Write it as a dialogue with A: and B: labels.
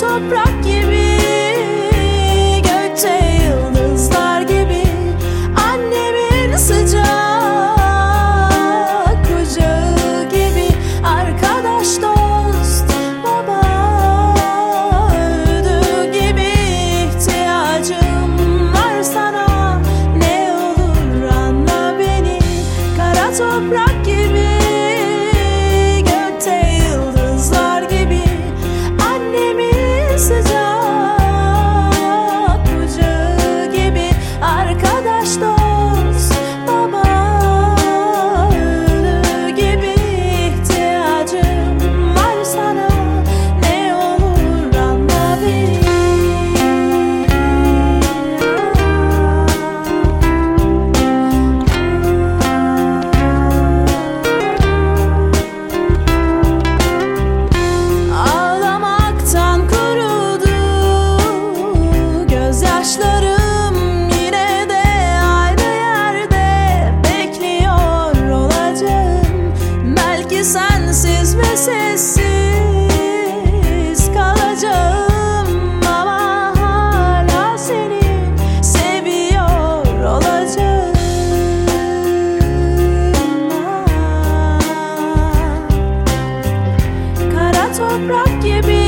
A: toprak gibi gökte rock you baby.